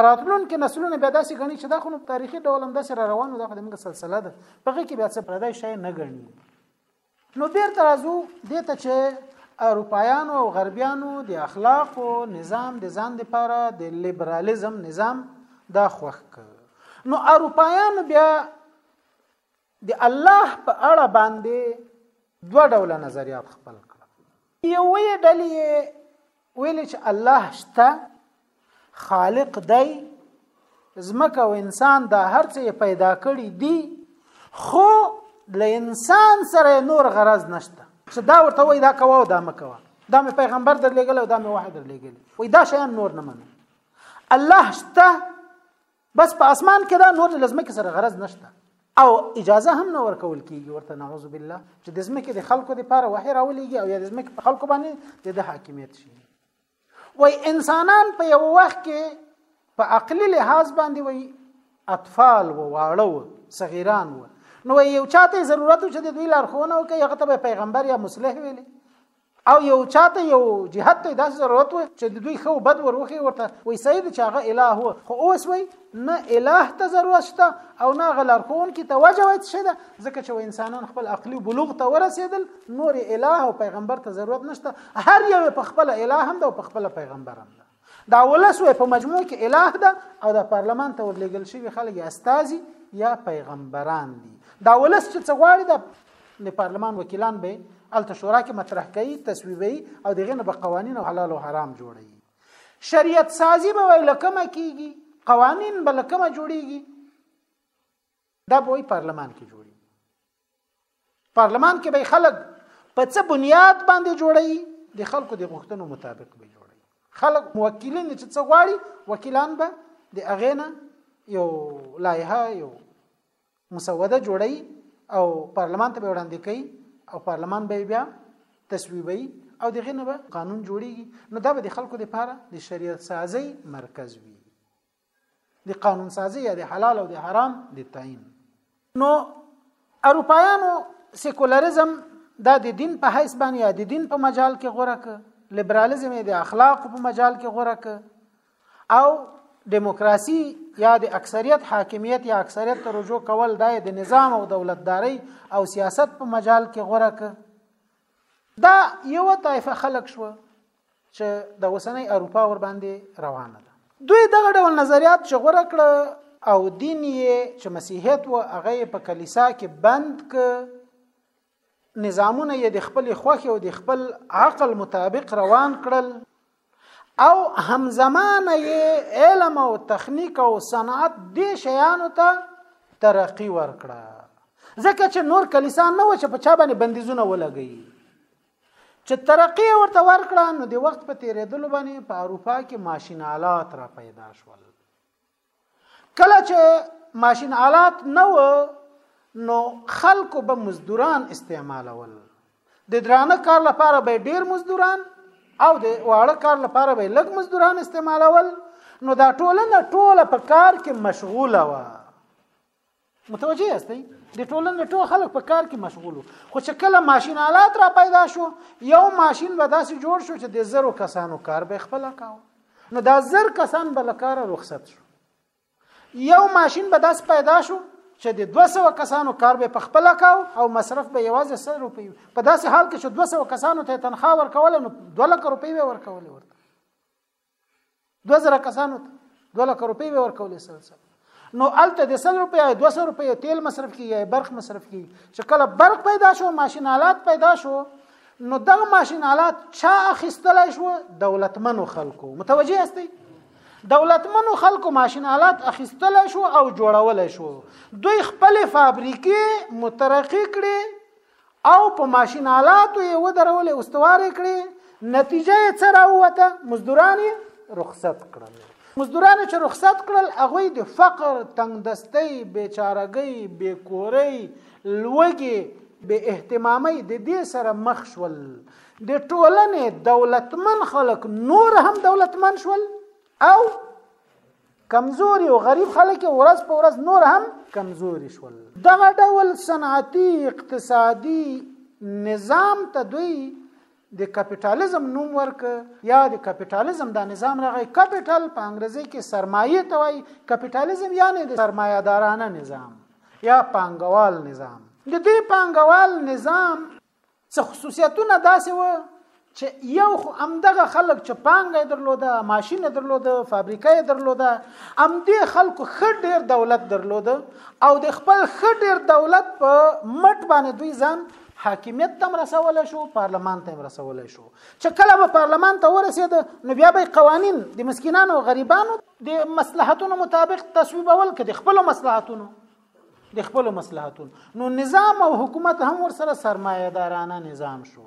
S1: اراتلون کې نسلونه بیا داسې غني چې دا خو تاریخي ډول هم داسې را روانو دا خو د موږ سلسله ده په هغه کې بیا څه پردای شي نه غني نو بیرته راځو دې ته چې اروپایانو او غربیانو د اخلاق او نظام د ځان لپاره د لیبرالیزم نظام دا خوښ کړ نو اروپایانو بیا د الله په اړه باندې دوه ډول نظریات خپل کړل یوې ډلې ویل چې الله شته خالق دی زمکه او انسان دا هرڅه پیدا کړی دی خو له انسان سره نور غرض نشته چې دا ورته وای دا کوه دا مکوه دا مې پیغمبر در لګل او دا مې وحی در لګل وای دا شیان نور نه منم الله شته بس په اسمان کې دا نور لزمکه سره غرض نشته او اجازه هم نه ورکول کیږي ورته نعوذ بالله چې د زمکه د خلکو لپاره وحی راولېږي او یا د زمکه په خلکو باندې د حاکمیت شي وای انسانان په یو وخت کې په عقلي لحاظ باندې وای اطفال و واړه و صغیران و نو یو چاته ضرورت چې د دوی لارښوونه وکړي هغه ته پیغمبر یا مصلح ویلي او یو چاته یو جهاد ته داسې ضرورت و چې د دوی خو بد وروخي ورته وای سید چې هغه الٰه هو خو اوس وای نه الٰه ته ضرورت شته او نه غلارخون کې توجه وای څه ده ځکه چې انسانان خپل عقلي بلوغ ته ورسېدل نور الٰه او پیغمبر ته ضرورت نشته هر یو په خپل الٰه هم ده او په خپل پیغمبر هم ده دا ولس وې په مجموع کې الٰه ده او د پارلمان ته ورلېږل شوي خلک استازي یا پیغمبران دي دا ولس چې څه غواړي د پارلمان وکیلان به الته شورا کې مطرح کوي تصویبي او دغه نه به قوانین او حلال او حرام جوړي شریعت سازي به لکمه کیږي قوانین به لکمه جوړيږي دا به پارلمان کې جوړي پارلمان کې به خلک په څه بنیاد باندې جوړي د خلکو د غوښتنو مطابق به جوړي خلک موکلین چې څه غواړي وکیلان به د اغینا یو لایحه یو مسوده جوړي او پارلمان ته به وړاندې کوي او پارلمان به بیا تصویبي او دغه نه به قانون جوړیږي نو دا به د خلکو لپاره د شریعت سازي مرکز وي د قانون سازي یا د حلال او د حرام د تعین نو اروپایانو سیکولریزم دا د دین په حیث باندې یا د دین په مجال کې غوړه ک لیبرالیزم د اخلاق په مجال کې غوړه ک او دیموکراسي یا د اکثریت حاکمیت یا اکثریت ته رجوع کول دای د نظام او دولتداري او سیاست په مجال کې غوړه ک دا یو طایفه خلق شو چې د اوسنۍ اروپا ور باندې روانه ده دوی دغه ډول نظریات چې غوره کړ او دین یې چې مسیحیت و هغه په کلیسا کې بند ک نظامونه یې د خپل خوخي او د خپل عقل مطابق روان کړل او همزمانه یې علم او تخنیک او صنعت دې شیانو ته ترقی ورکړه ځکه چې نور کلیسا نه و چې په چا باندې بندیزونه ولګي چې ترقی ورته ورکړه نو د وخت په تیریدلو باندې په اروپا کې ماشین آلات را پیدا شول کله چې ماشین آلات نه و نو خلکو به مزدوران استعمالول د درانه کار لپاره به ډیر مزدوران او د واړه کار لپاره به لږ مزدوران استعمالول نو دا ټولنه ټوله په کار کې مشغوله وه متوجه یاستئ د ټولنې ټول خلک په کار کې مشغولو خو چې کله ماشين آلات را پیدا شو یو ماشين به داسې جوړ شو چې د زرو کسانو کار به خپل کاوه نو دا زر کسان به لکاره رخصت شو یو ماشين به داسې پیدا شو چې د 200 کسانو کار به په خپل کاو او مصرف به یوازې 100 روپۍ په داسې حال کې چې 200 کسانو ته تنخواه ورکول نو 2 لک روپۍ به ورکول ورته 2000 کسانو ته 2 لک روپۍ به ورکولې سلسله نو الته د 100 روپۍ 200 روپۍ تیل مصرف کیږي برق مصرف کیږي چې کله برق پیدا شو ماشین آلات پیدا شو نو دغه ماشین آلات چا اخیستلای شو دولتمنو خلکو متوجه یاستئ دولتمنو خلکو ماشین آلات اخیستل شو او جوړول شو دوی خپل فابریکې مترقی کړې او په ماشین آلاتو یې ودرول استوارې کړې نتیجه یې څه راووته مزدوران یې رخصت کړل مزدوران چې رخصت کړل هغه د فقر تنگدستۍ بیچارګۍ بې کورۍ لوګي بې اهتمامي د دې سره مخ شول د ټولنې دولتمن خلک نور هم دولتمن شول او کمزوري او غریب خلک ورځ په ورځ نور هم کمزوري شول دغه ډول صنعتي اقتصادي نظام ته دوی د کپټالیزم نوم ورک یا د کپټالیزم د نظام راغی کپټال په انګریزي کې سرمایه ته وایي کپټالیزم یعنی د سرمایه‌دارانه نظام یا پانګوال نظام د دې پانګوال نظام څه خصوصیتونه داسې و چې یو خو همدغه خلک چې پانګه درلوده ماشین درلوده فابریکه درلوده ام دې خلکو خډ ډیر دولت درلوده او د خپل خډ ډیر دولت په مټ باندې دوی ځان حاکمیت تم رسول شو پارلمان تم رسول شو چې کله به پارلمان ته ورسید نو بیا به قوانین د مسکینانو غریبانو د مصلحتونو مطابق تصویبول کړي خپل مصلحتونو د خپل مصلحتون نو نظام او حکومت هم ور سره سرمایه‌دارانه نظام شو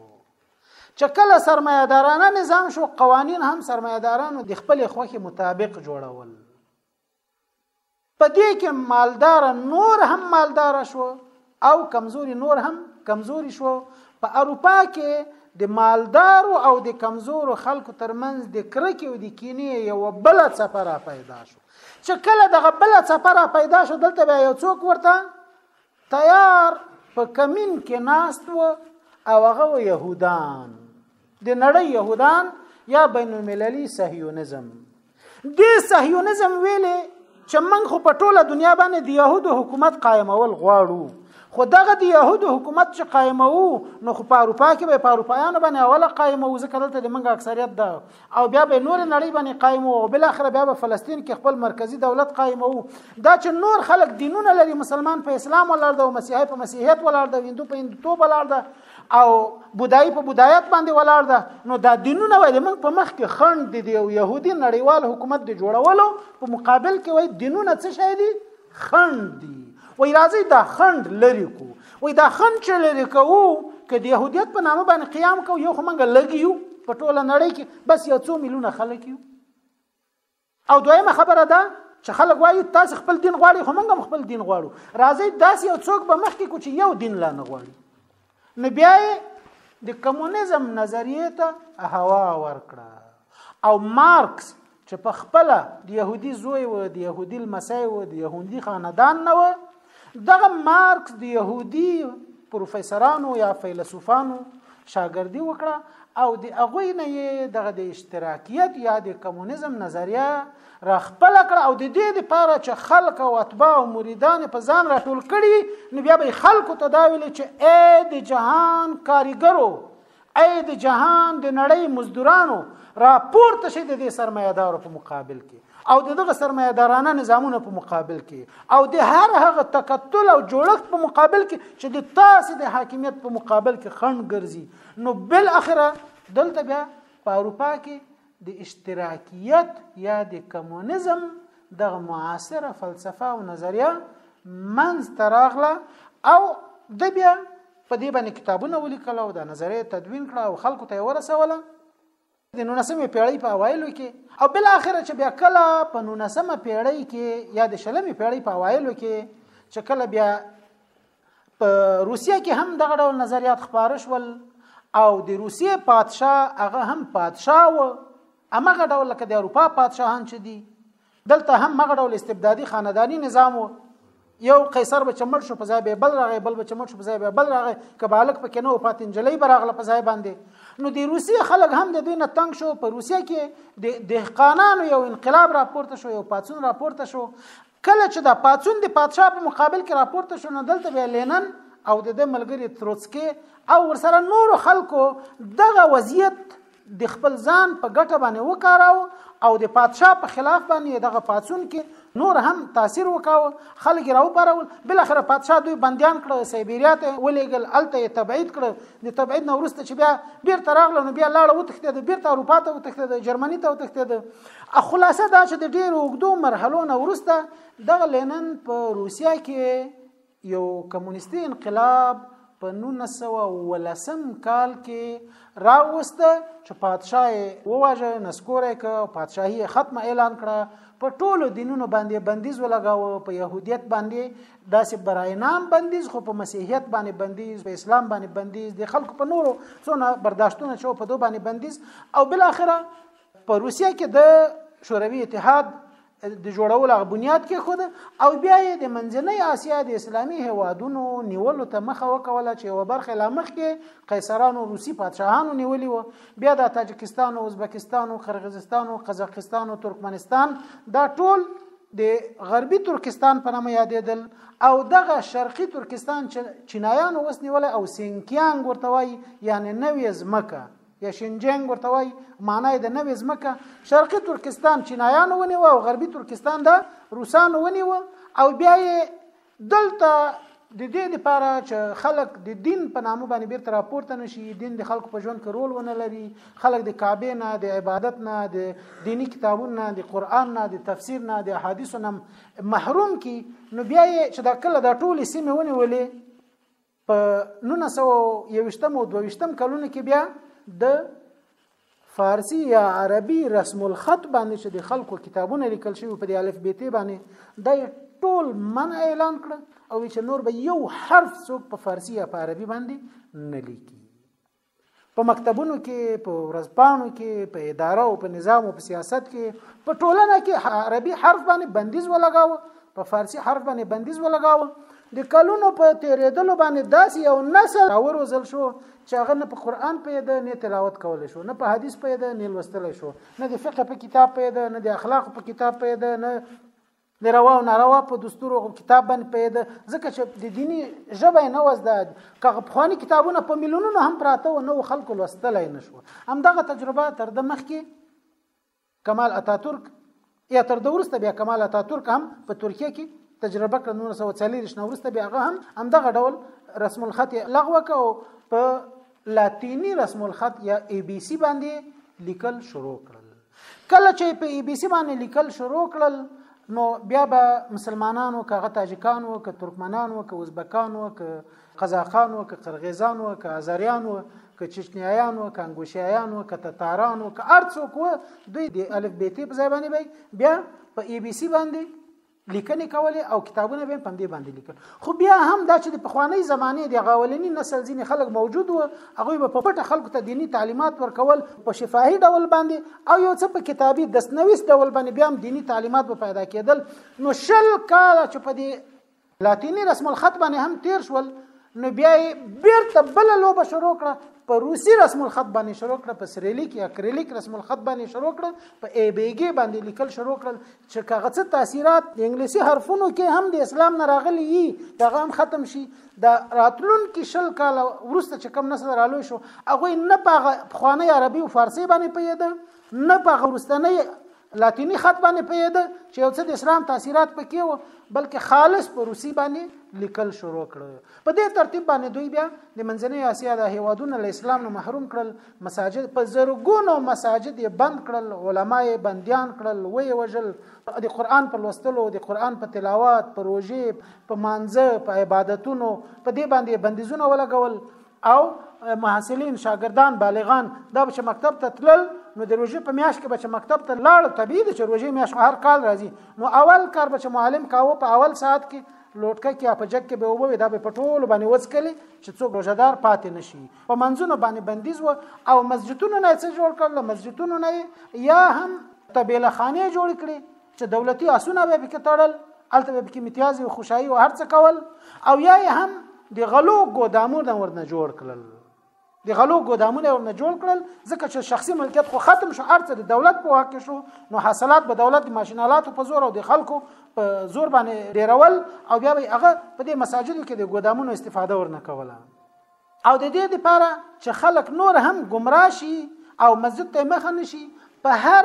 S1: چې کله سرمایه‌دارانه نظام شو قوانین هم سرمایه‌دارانو د خپل خوخي مطابق جوړول په دې کې مالدار نور هم مالدار شو او کمزوري نور هم کمزوري شو په اروپا کې د مالدارو او د کمزورو خلکو ترمنځ د کرکې او د کینې یو بل څپره پیدا شو چې کله دغه بل څپه را پیدا شو دلته بیا یو څوک ورته تیار په کمین کې ناست و او هغه و یهودان د نړۍ یهودان یا بین المللی صهیونیزم د صهیونیزم ویلې چې موږ خو په ټوله دنیا باندې د یهودو حکومت قائمول غواړو خو دغه د يهودو حکومت چې قائمو نو خو په اروپا کې به په اروپایانو باندې اوله قائمو ځکه دلته د منګه اکثریت د او بیا به نور نړۍ باندې قائم او بل اخر بیا به فلسطین کې خپل مرکزی دولت قائم وو دا چې نور خلک دینونه لري مسلمان په اسلام ولر ده او مسیحي په مسیحیت ولر ده هندو په هندوتوب ولر ده او بودایی په بودایت باندې ولر ده نو دا دینونه وایي موږ په مخ کې خند دي او يهودي نړیوال حکومت دی جوړولو په مقابل کې وایي دینونه څه شي دي خند دی وای راځي دا خند لری کو وای دا خند چې لری کوو که د يهودیت په نامه باندې قیام کو یو خو موږ لګیو په ټوله نړۍ کې بس یو څو میلیونه خلک یو او دویمه خبره ده چې خلک وایي تاسو خپل دین غواړي خو موږ هم خپل دین غواړو راځي داسې یو څوک به مخکې کو چې یو دین لا نه غواړي نو بیا د کمونیزم نظریه ته هوا ورکړه او مارکس چې په خپل د يهودي زوی و د يهودي لمسای و د يهودي خاندان نه و دغه مارکس د يهودي پروفیسورانو یا فیلسوفانو شاګردي وکړه او د هغه نه دغه د اشتراکیت یا د کمونیزم نظریه را خپل کړ او د دې لپاره چې خلک او اتباع او مریدان په ځان راټول کړي نو بیا به خلکو ته دا ویل چې اے د جهان کاریګرو اے د جهان د نړۍ مزدورانو راپورته شي د دې سرمایدارو په مقابل کې او دغه سرمایدارانه نظامونو په مقابل کې او د هر هغه تکتل او جوړښت په مقابل کې چې د تاسو د حاکمیت په مقابل کې خند ګرځي نو بل اخره دلته بیا په اروپا کې د اشتراکیت یا د کمونیزم دغه معاصره فلسفه او نظریه منځ ته راغله او د بیا په دې باندې کتابونه ولیکل او د نظریه تدوین کړه او خلکو ته ورسوله د 19مې پیړۍ په اوایلو کې او بل اخر چې بیا کله په 19مه پیړۍ کې یا د 20مې پیړۍ په اوایلو کې چې کله بیا په روسیه کې هم دغه ډول نظریات خپاره شول او د روسیې پادشاه هغه هم پادشاه و امغه ډول لکه د اروپا پادشاهان چې دي دلته هم مغه ډول استبدادي خاندانی نظام و یو قیصر به چمړ شو په ځای به بل راغی بل به چمړ شو په ځای به بل راغی کبالک پکې نه وفات انجلۍ براغله په ځای باندې نو د روسي خلک هم د دوی نه تنگ شو په روسیا کې د دهقانانو یو انقلاب راپورته شو یو پاتون راپورته شو کله چې دا پاڅون د پادشاه په مقابل کې راپورته شو نو دلته بیا لینن او د د ملګری تروڅکی او ورسره نور خلکو دغه وضعیت د خپل ځان په ګټه باندې وکاراو او د پادشاه په خلاف باندې دغه پاتون کې نور هم تاثیر وکاو خلک راو پرول بل اخر پادشاه دوی بندیان کړو سایبیریا ته ولېګل الته تبعید کړو د تبعید نورسته چې بیا بیرته راغله نو بیا لاړه وتښتید بیرته اروپا ته وتښتید جرمني ته وتښتید خلاصه دا چې د ډیرو اوږدو مرحلو نه ورسته دغه لینن په روسیا کې یو کمونیستي انقلاب په 1919 کال کې راوسته چې پادشاه وواژه نسکوره ک پادشاهي ختمه اعلان کړه په ټولو دینونو باندې بندیز ولګاوه په يهودیت باندې داسې برای نام بندیز خو په مسیحیت باندې بندیز په اسلام باندې بندیز د خلکو په نورو څونه برداشتونه چې په دوه باندې بندیز او بل اخره په روسیه کې د شوروي اتحاد د جوړولو هغه بنیاد کې خود او بیا یې د منځنۍ آسیا د اسلامي هوادونو نیولو ته مخه وکوله چې یو برخه لا مخکې قیصرانو روسی پادشاهانو نیولي و بیا د تاجکستان او ازبکستان او قرغیزستان او قزاقستان او ترکمنستان دا ټول د غربي ترکستان په نامه یادېدل او دغه شرقي ترکستان چې چینایانو وسنیول او سینکیانګ ورته وایي یعنی نوې ځمکه یا شینجنګ ورته وای معنی د نوې ځمکه شرقي ترکستان چینایانو ونیو او غربي ترکستان د روسانو ونیو او بیا یې دلته د دې لپاره چې خلک د دین په نامه باندې بیرته راپورته نشي دین د خلکو په ژوند کې رول ونه لري خلک د کعبه نه د عبادت نه د دینی کتابونو نه د قران نه د تفسیر نه د احادیثو نه محروم کی نو بیا چې دا کله دا ټول سیمه ونیولې په 1921 او 22 کلونو کې بیا د فارسی یا عربي رسم الخط باندې چې د خلکو کتابونه لیکل شوی په د الف بیت باندې د ټول من اعلان کړ او چې نور به یو حرف څوک په فارسی یا په عربي باندې نه لیکي په مکتبونو کې په ورځپاڼو کې په اداره او په نظام او په سیاست کې په ټولنه کې عربي حرف باندې بندیز ولګاوه په فارسی حرف باندې بندیز ولګاوه د کلونو په تیرېدلو باندې داسې یو نسل اوروزل شو چې هغه نه په قران پیدا نه تلاوت کول شو نه په حدیث پیدا نه لوستل شو نه د فقه په کتاب پیدا نه د اخلاق په کتاب پیدا نه د روا او ناروا په دستورو او کتاب باندې پیدا ځکه چې د دینی ژبه نه وزده کغه پخوانی کتابونه په میلیونونو هم پراته و نو خلکو لوستلای نشو هم دغه تجربه تر د مخکې کمال اتاتورک یا تر د ورسته بیا کمال اتاتورک هم په ترکیه کې تجربه کړ 1940 نو ورسته بیا هغه هم هم دغه ډول رسم الخط لغوه کو په لاتینی رسم الخط یا ای بی سی باندې لیکل شروع کړل کله چې په ای بي سي باندې لیکل شروع کړل نو بیا به مسلمانانو کغه تاجکانو ک ترکمنانو ک ازبکانو ک قزاقانو ک قرغیزانو ک ازریانو ک چچنیایانو ک انګوشیایانو ک تتارانو ک ارڅوک دوی د الف بیتی په ځای باندې بیا په ای بي سي باندې لیکنې کولې او کتابونه به په دې باندې لیکل خو بیا هم دا چې د پخوانۍ زمانه د غاولنی نسل ځینې خلک موجود وو هغه به په پټه خلکو ته دینی تعلیمات ورکول په شفاهي ډول باندې او یو څه په کتابي دسنویس ډول باندې بیا هم دینی تعلیمات به پیدا کېدل نو شل کال چې په دې لاتینی رسم الخط باندې هم تیر شول نو بیا یې بیرته بل لوبه شروع کړه په روسی رسم الخط باندې شروع کړه په سریلیک یا کریلیک رسم الخط باندې شروع کړه په ای بیګي باندې لیکل شروع کړل چې کاغه څه تاثیرات د انګلیسي حرفونو کې هم د اسلام نه راغلي یي کاغه هم ختم شي د راتلون کې شل کال ورسته چې کم نسل رالو شو هغه نه په خوانه عربي او فارسي باندې پیدا نه په ورستنې لاتینی خط باندې پیدا چې یو څه د اسلام تاثیرات پکې وو بلکې خالص په روسی باندې لیکل شروع کړ په دې ترتیب باندې دوی بیا د منځنۍ اسیا د هیوادونو له اسلام نه محروم کړل مساجد په زرګونو مساجد یې بند کړل علما یې بندیان کړل وې وجل د قران په لوستلو د قران په تلاوت په روژې په مانځه په عبادتونو په دې باندې بندیزونه ولګول او محصلین شاګردان بالغان دا به مکتب ته تلل نو د روژې په میاشت کې به مکتب ته لاړ طبیعي ده چې روژې میاشت هر کال راځي نو اول کار به معلم کاوه په اول ساعت کې لوټکه کې په جک کې به وبوي دا به پټول باندې وڅکلي چې څوک روژدار پاتې نشي په منځونو باندې بندیز و او مسجدونو نه څه جوړ کړل مسجدونو نه یا هم تبیله خانه جوړ کړي چې دولتي اسونه به پکې تړل الته به پکې امتیاز او خوشحالي او هرڅه کول او یا هم د غلو ګودامونه ورنه جوړ کړل د غلو ګودامونه ورنه جوړ کړل ځکه چې شخصي ملکیت خو ختم شو ارڅ د دولت په واک شو نو حاصلات به دولت د ماشینالاتو په زور او د خلکو په زور باندې ډیرول او بیا به هغه په دې مساجدو کې د ګودامونو استفاده ورنه کوله او د دې لپاره چې خلک نور هم گمراه شي او مسجد ته مخه نشي په هر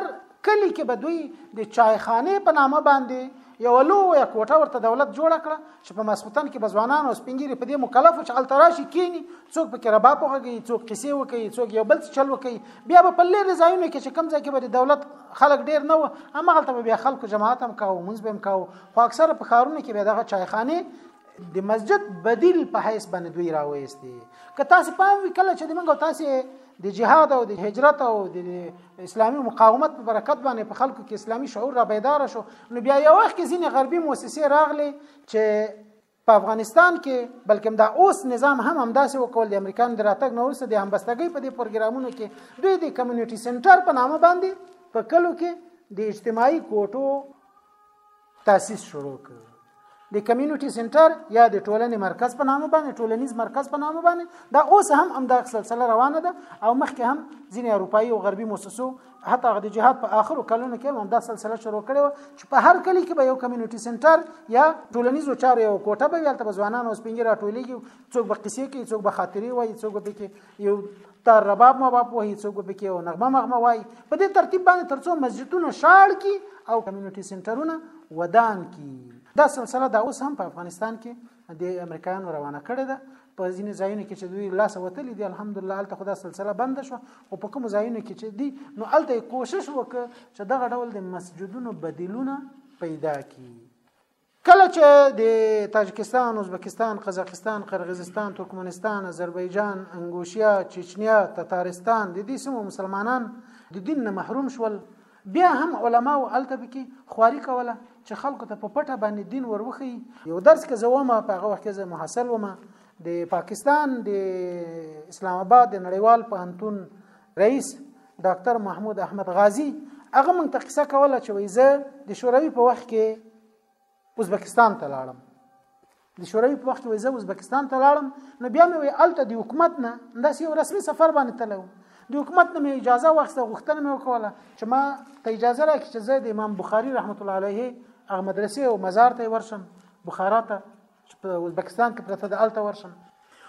S1: کلی کې به دوی د چایخانه په نامه باندې یو لوی کوټه ورته دولت جوړ کړ چې په مسخوتن کې بزوانان او سپنګيري په دې مکلف چې التراشي کینی څوک په کې ربا پوغږي څوک قصې وکړي څوک یو بل چل وکړي بیا په لری ځایونو کې چې کم ځای کې به دولت خلک ډیر نه و اما غلطه به خلکو جماعت هم کاو منځ به هم کاو خو اکثره په خارونو کې به دغه چایخانه د مسجد بدیل په حیث باندې دوی راوېستي که تاسو پام وکړئ چې موږ تاسو د جهاد او د هجرت او د اسلامي مقاومت په برکت باندې په خلکو کې اسلامي شعور را بیدار شو نو بیا یو وخت کې ځینې غربي موسسې راغلي چې په افغانستان کې بلکې دا اوس نظام هم همداسې وکول د امریکایانو د راتګ نه وروسته د همبستګۍ په دې پروګرامونو کې دوی د کمیونټي سنټر په نامه باندې په کلو کې د اجتماعي کوټو تاسیس شروع کړ د کمیونټي سنټر یا د ټولنې مرکز په نامه باندې ټولنیز مرکز په نامه باندې دا اوس هم هم دا سلسله روانه ده او مخکې هم ځینې اروپאי او غربي موسسو حتی د جهاد په آخرو کلونو کې هم دا سلسله شروع کړې و چې په هر کلی کې به یو کمیونټي سنټر یا ټولنیزو چارو یو کوټه به ویل ته ځوانان او سپینګي راټولېږي څوک به قصې کوي څوک به خاطرې وایي څوک به کې یو تر رباب مباب وهي څوک به کې او نغمه مغمه وای په دې ترتیب باندې ترڅو مسجدونه شاړ کی او کمیونټي سنټرونه ودان کی دا سلسله دا اوس هم په افغانستان کې د امریکایانو روانه کړې ده په ځینې ځایونو کې چې دوی لاس وتلی دی الحمدلله هلته خدا سلسله بند شو او په کوم ځایونو کې چې دی نو هلته کوشش وکړ چې دغه ډول د مسجدونو بدیلونه پیدا کړي کله چې د تاجکستان، ازبکستان، قزاقستان، قرغیزستان، ترکمنستان، آذربایجان، انګوشیا، چچنیا، تتارستان د دې سیمو مسلمانان د دین نه محروم شول بیا هم علما او الته کې خواري کوله چې خلکو ته په پټه باندې دین وروخی یو درس کې زوما په هغه وخت کې زه محصل وم د پاکستان د اسلام آباد د نړیوال پوهنتون رئیس ډاکټر محمود احمد غازی هغه مونږ ته قصه کوله چې وای زه د شوروي په وخت کې ازبکستان ته لاړم د شوروي په وخت کې وای زه ازبکستان ته لاړم نو بیا مې وای الته د حکومت نه داسې یو رسمي سفر باندې تلو د حکومت نه مې اجازه واخیسته غوښتنه مې وکوله چې ما ته اجازه راکړي چې زه د امام بخاری رحمت الله علیه هغه مدرسې او مزار ته ورشم بخارا ته چې په ازبکستان کې پرته ده الته ورشم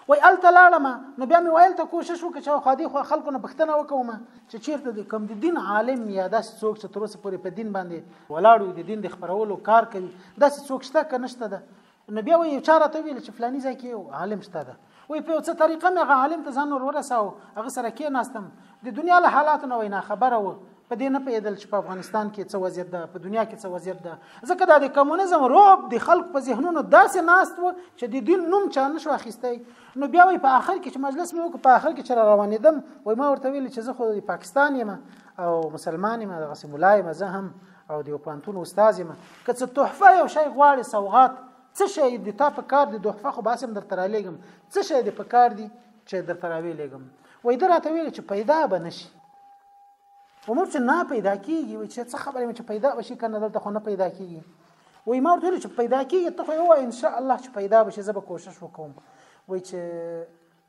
S1: وای الته لاړم نو بیا مې ویل ته کوشش وکړ چې خو دې خو خلکو نه پښتنه وکوم چې چیرته د کم د دین عالم یا داس څوک چې تر اوسه پورې په دین باندې ولاړو د دین د خبرولو کار کوي داس څوک شته که نشته ده نو بیا یو چاره ته ویل چې فلانی ځای کې عالم شته ده وی په څه طریقه مې هغه عالم ته ځان ور ورساو هغه سره کې ناستم د دنیا له حالاتو نه وینا خبره و په دې نه پیدل چې په افغانستان کې څه وضعیت ده په دنیا کې څه وضعیت ده ځکه دا د کمونیزم رعب د خلک په ذهنونو داسې ناست و چې د دین نوم چا نشو اخیستی نو بیا وی په آخر کې چې مجلس مې وکړ په آخر کې چې روانېدم وای ما ورته ویل چې زه خو د پاکستان یم او مسلمان یم دغه سیمولای مزه هم او د پانتون استاد یم که څه تحفه یو شی غواړي سوغات څه شی دی تا په کار دی دوحفه خو باسم در ترا لګم څه شی دی په کار دی چې در ترا وی لګم وای در راته ویل چې پیدا به نشي عمر چې نه پیدا کیږي وای چې څه خبره مې چې پیدا بشي کنه دلته خو نه پیدا کیږي وای ما ورته چې پیدا کیږي ته خو یو ان شاء الله چې پیدا بشي زه به کوشش وکوم وای چې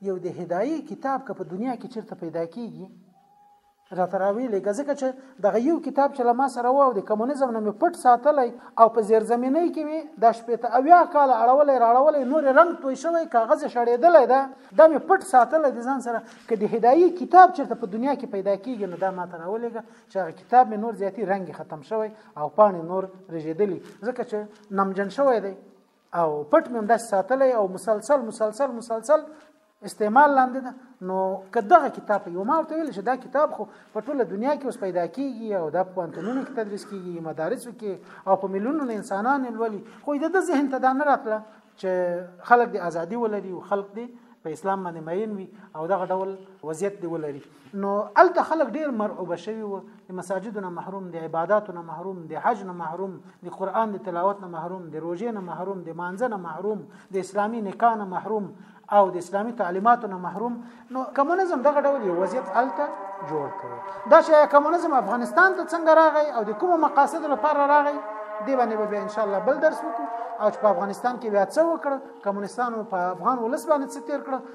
S1: یو د هدايي کتاب که په دنیا کې چیرته پیدا کیږي راته راوی لګه ځکه چې دغه یو کتاب چې لما سره و او د کمونیزم نه مې پټ ساتلی او په زیر زمینۍ کې مې د شپېته اویا کال اړولې راړولې نور رنگ توی شوی کاغذ شړېدلی ده دا مې پټ ساتلی د ځان سره که د هدایي کتاب چېرته په دنیا کې پیدا کیږي نو دا ما ته راولېږه چې هغه کتاب مې نور زیاتی رنګ ختم شوی او پاڼې نور رژېدلی ځکه چې نمجن شوی دی او پټ مې همداسې ساتلی او مسلسل مسلسل مسلسل استعمال لاندې ده نو کداغه کتاب یو ما ورته ویل چې دا کتاب خو په ټوله دنیا کې اوس پیدا کیږي او دا په انټونونو کې تدریس کیږي مدارسو کې او په میلیونونو انسانان لولي خو د ذهن ته دا نه راتله چې خلک د ازادي ولري او خلک دې په اسلام باندې مین وي او دغه ډول وضعیت دی ولري نو الته خلک ډیر مرعوب شوی وو د مساجدو نه محروم دي عبادتو نه محروم دي حج نه محروم دي قران د تلاوت نه محروم دي روزې نه محروم دي مانځه نه محروم دي اسلامي نکاح نه محروم او د اسلامي تعلیماتو نه محروم نو کمونیزم دغه ډول یو وضعیت الته جوړ کړ دا چې کمونیزم افغانستان ته څنګه راغی او د کومو مقاصدو لپاره راغی دی باندې به ان شاء الله بل درس وکړو او په افغانستان کې بیا څه وکړ کمونستانو په افغان ولس باندې څه تیر کړ